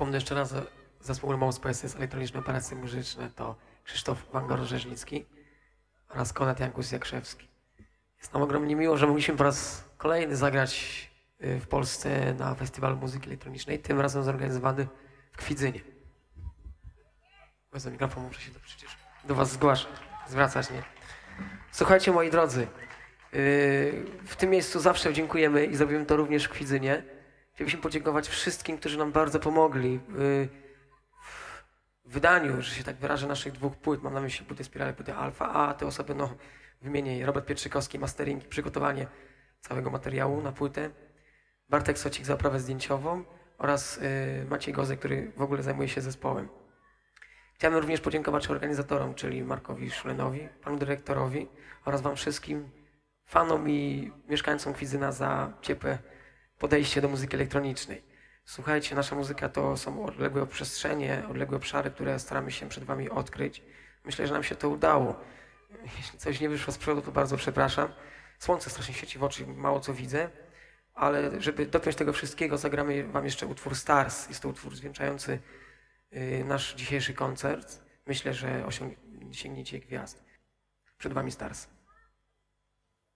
Przypomnę jeszcze raz, zespół Remous PSS Elektroniczne Operacje Muzyczne to Krzysztof Wangor-Rzeżnicki oraz Konrad Jankus Jakrzewski. Jest nam ogromnie miło, że mogliśmy po raz kolejny zagrać y, w Polsce na Festiwalu Muzyki Elektronicznej, tym razem zorganizowany w Kwidzynie. Bez mikrofon muszę się to przecież do Was zgłaszać, zwracać, nie? Słuchajcie, moi drodzy, yy, w tym miejscu zawsze dziękujemy i zrobimy to również w Kwidzynie. Chcielibyśmy podziękować wszystkim, którzy nam bardzo pomogli yy, w wydaniu, że się tak wyrażę, naszych dwóch płyt. Mam na myśli płytę Spirale, płytę Alfa, a te osoby, no, wymienię. Robert Pietrzykowski, mastering, przygotowanie całego materiału na płytę. Bartek Socik za oprawę zdjęciową oraz yy, Maciej Gozek, który w ogóle zajmuje się zespołem. Chciałem również podziękować organizatorom, czyli Markowi Szulenowi, panu dyrektorowi oraz wam wszystkim fanom i mieszkańcom Kwidzyna za ciepłe podejście do muzyki elektronicznej. Słuchajcie, nasza muzyka to są odległe przestrzenie, odległe obszary, które staramy się przed wami odkryć. Myślę, że nam się to udało. Jeśli coś nie wyszło z przodu, to bardzo przepraszam. Słońce strasznie świeci w oczy, mało co widzę, ale żeby dopiąć tego wszystkiego, zagramy wam jeszcze utwór Stars. Jest to utwór zwieńczający y, nasz dzisiejszy koncert. Myślę, że osiągnięcie gwiazd. Przed wami Stars.